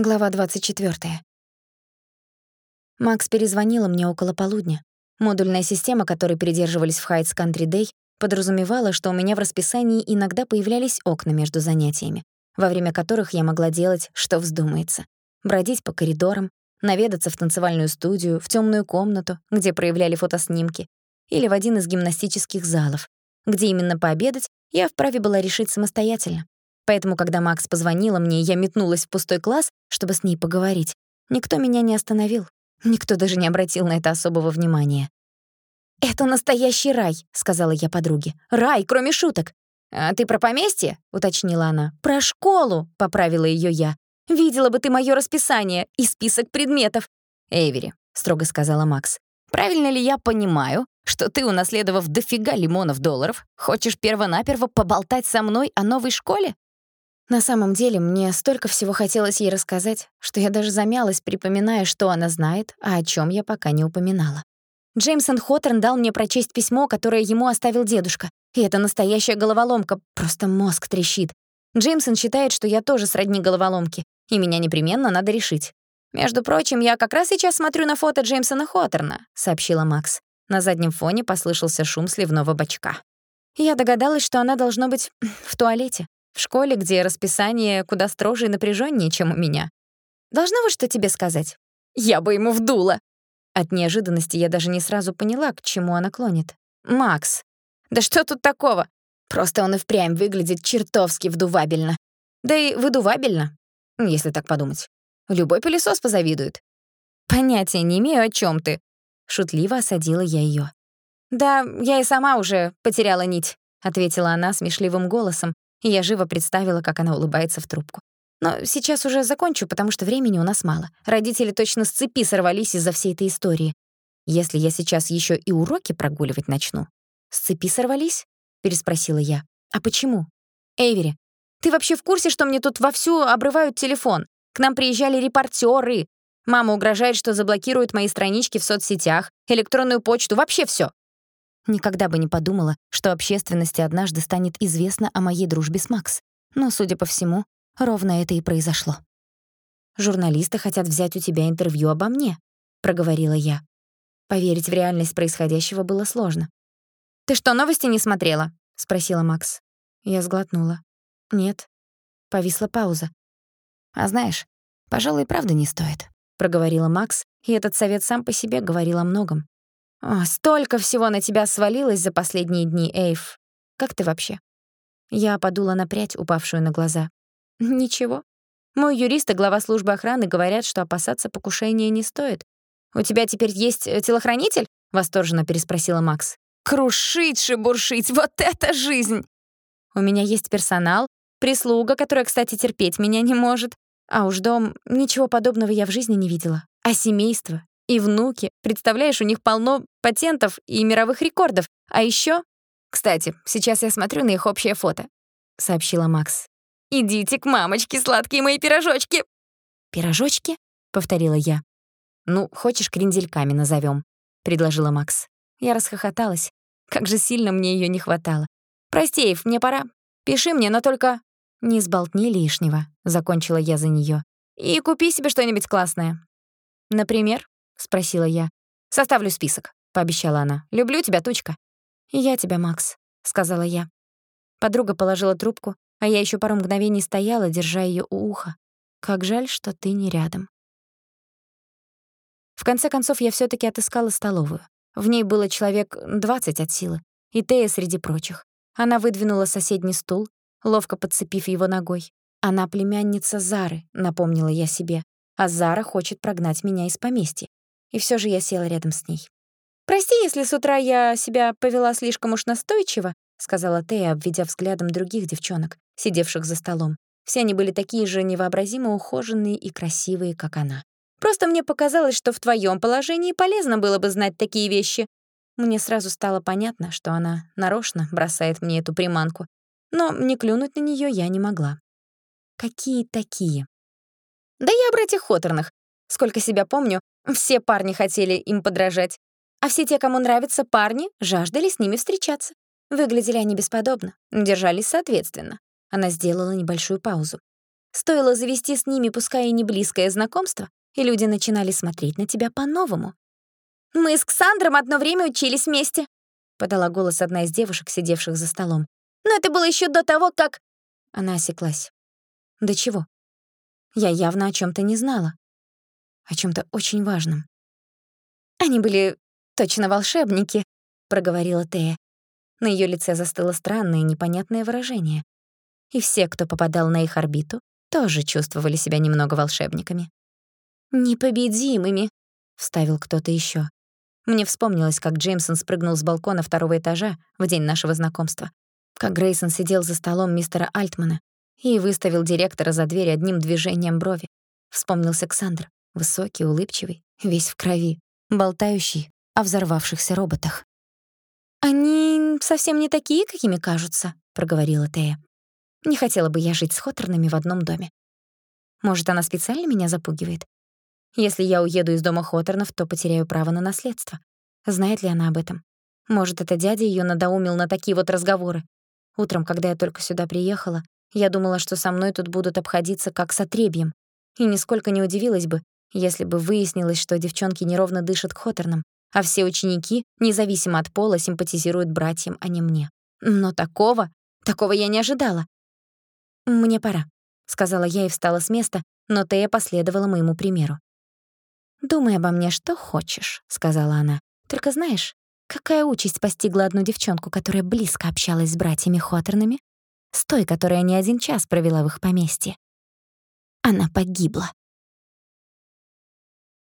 Глава 24. Макс перезвонила мне около полудня. Модульная система, которой придерживались в Heights Country Day, подразумевала, что у меня в расписании иногда появлялись окна между занятиями, во время которых я могла делать, что вздумается. Бродить по коридорам, наведаться в танцевальную студию, в тёмную комнату, где проявляли фотоснимки, или в один из гимнастических залов, где именно пообедать я вправе была решить самостоятельно. Поэтому, когда Макс позвонила мне, я метнулась в пустой класс, чтобы с ней поговорить. Никто меня не остановил. Никто даже не обратил на это особого внимания. «Это настоящий рай», — сказала я подруге. «Рай, кроме шуток». «А ты про поместье?» — уточнила она. «Про школу», — поправила её я. «Видела бы ты моё расписание и список предметов». «Эйвери», — строго сказала Макс. «Правильно ли я понимаю, что ты, унаследовав дофига лимонов долларов, хочешь первонаперво поболтать со мной о новой школе?» На самом деле, мне столько всего хотелось ей рассказать, что я даже замялась, припоминая, что она знает, а о чем я пока не упоминала. Джеймсон Хоттерн дал мне прочесть письмо, которое ему оставил дедушка. И это настоящая головоломка, просто мозг трещит. Джеймсон считает, что я тоже сродни головоломке, и меня непременно надо решить. «Между прочим, я как раз сейчас смотрю на фото Джеймсона Хоттерна», — сообщила Макс. На заднем фоне послышался шум сливного бачка. Я догадалась, что она должно быть в туалете. В школе, где расписание куда строже и напряженнее, чем у меня. Должна вот что тебе сказать? Я бы ему вдула. От неожиданности я даже не сразу поняла, к чему она клонит. Макс. Да что тут такого? Просто он и впрямь выглядит чертовски вдувабельно. Да и выдувабельно, если так подумать. Любой пылесос позавидует. Понятия не имею, о чем ты. Шутливо осадила я ее. Да, я и сама уже потеряла нить, ответила она смешливым голосом, и я живо представила, как она улыбается в трубку. Но сейчас уже закончу, потому что времени у нас мало. Родители точно с цепи сорвались из-за всей этой истории. Если я сейчас еще и уроки прогуливать начну. С цепи сорвались? переспросила я. А почему? Эйвери, ты вообще в курсе, что мне тут вовсю обрывают телефон? К нам приезжали репортеры. Мама угрожает, что заблокирует мои странички в соцсетях, электронную почту, вообще все. Никогда бы не подумала, что общественности однажды станет известно о моей дружбе с Макс. Но, судя по всему, ровно это и произошло. «Журналисты хотят взять у тебя интервью обо мне», — проговорила я. Поверить в реальность происходящего было сложно. «Ты что, новости не смотрела?» — спросила Макс. Я сглотнула. «Нет». Повисла пауза. «А знаешь, пожалуй, правда не стоит», — проговорила Макс, и этот совет сам по себе говорил о многом. О, столько всего на тебя свалилось за последние дни, Эйв. Как ты вообще? Я подула на прядь, упавшую на глаза. Ничего. Мой юрист и глава службы охраны говорят, что опасаться покушения не стоит. У тебя теперь есть э, телохранитель? восторженно переспросила Макс. Крушить, шебуршить, вот это жизнь! У меня есть персонал, прислуга, которая, кстати, терпеть меня не может. А уж дом, ничего подобного я в жизни не видела. А семейство и внуки. Представляешь, у них полно патентов и мировых рекордов. А еще, Кстати, сейчас я смотрю на их общее фото, сообщила Макс. Идите к мамочке, сладкие мои пирожочки. Пирожочки? повторила я. Ну, хочешь, крендельками назовем, предложила Макс. Я расхохоталась. Как же сильно мне ее не хватало. Прости, Эйв, мне пора. Пиши мне, но только не сболтни лишнего, закончила я за нее. И купи себе что-нибудь классное. Например, — спросила я. «Составлю список», — пообещала она. «Люблю тебя, Тучка». «И я тебя, Макс», — сказала я. Подруга положила трубку, а я еще пару мгновений стояла, держа ее у уха. «Как жаль, что ты не рядом». В конце концов, я все таки отыскала столовую. В ней было человек двадцать от силы, и Тея среди прочих. Она выдвинула соседний стул, ловко подцепив его ногой. Она племянница Зары, напомнила я себе, а Зара хочет прогнать меня из поместья и все же я села рядом с ней. «Прости, если с утра я себя повела слишком уж настойчиво», сказала Тея, обведя взглядом других девчонок, сидевших за столом. Все они были такие же невообразимо ухоженные и красивые, как она. «Просто мне показалось, что в твоем положении полезно было бы знать такие вещи». Мне сразу стало понятно, что она нарочно бросает мне эту приманку, но не клюнуть на нее я не могла. «Какие такие?» «Да я о братьях Хоторнах. Сколько себя помню, все парни хотели им подражать. А все те, кому нравятся парни, жаждали с ними встречаться. Выглядели они бесподобно, держались соответственно. Она сделала небольшую паузу. Стоило завести с ними, пускай и не близкое знакомство, и люди начинали смотреть на тебя по-новому. «Мы с Ксандром одно время учились вместе», — подала голос одна из девушек, сидевших за столом. «Но это было еще до того, как...» Она осеклась. «До чего?» Я явно о чем то не знала. О чем то очень важном. «Они были точно волшебники», — проговорила Тея. На ее лице застыло странное непонятное выражение. И все, кто попадал на их орбиту, тоже чувствовали себя немного волшебниками. «Непобедимыми», — вставил кто-то еще. Мне вспомнилось, как Джеймсон спрыгнул с балкона второго этажа в день нашего знакомства, как Грейсон сидел за столом мистера Альтмана и выставил директора за дверь одним движением брови. Вспомнился Ксандр, высокий, улыбчивый, весь в крови, болтающий о взорвавшихся роботах. «Они совсем не такие, какими кажутся», — проговорила Тея. «Не хотела бы я жить с Хоторнами в одном доме. Может, она специально меня запугивает? Если я уеду из дома Хоторнов, то потеряю право на наследство. Знает ли она об этом? Может, это дядя её надоумил на такие вот разговоры? Утром, когда я только сюда приехала, я думала, что со мной тут будут обходиться как с отребьем. И нисколько не удивилась бы, если бы выяснилось, что девчонки неровно дышат к Хоторнам, а все ученики, независимо от пола, симпатизируют братьям, а не мне. Но такого, такого я не ожидала. «Мне пора», — сказала я и встала с места, но Тея последовала моему примеру. «Думай обо мне, что хочешь», — сказала она. «Только знаешь, какая участь постигла одну девчонку, которая близко общалась с братьями Хоторнами? С той, которая не один час провела в их поместье. Она погибла».